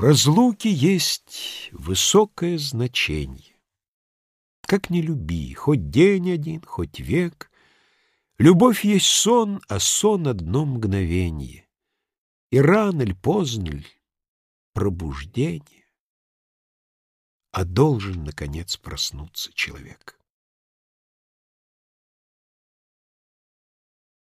В разлуке есть высокое значение. Как не люби, хоть день один, хоть век, Любовь есть сон, а сон — одно мгновение. И рано ль, поздно ль, пробуждение, А должен, наконец, проснуться человек.